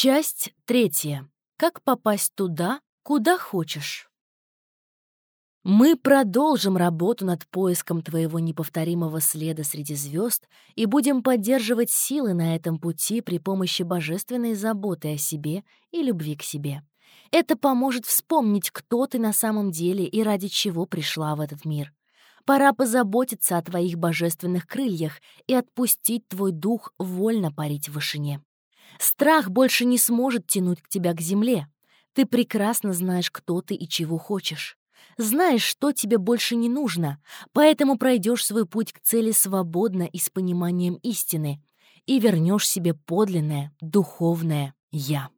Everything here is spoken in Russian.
Часть третья. Как попасть туда, куда хочешь. Мы продолжим работу над поиском твоего неповторимого следа среди звезд и будем поддерживать силы на этом пути при помощи божественной заботы о себе и любви к себе. Это поможет вспомнить, кто ты на самом деле и ради чего пришла в этот мир. Пора позаботиться о твоих божественных крыльях и отпустить твой дух вольно парить в вышине. Страх больше не сможет тянуть к тебя к земле. Ты прекрасно знаешь, кто ты и чего хочешь. Знаешь, что тебе больше не нужно, поэтому пройдешь свой путь к цели свободно и с пониманием истины и вернешь себе подлинное, духовное «Я».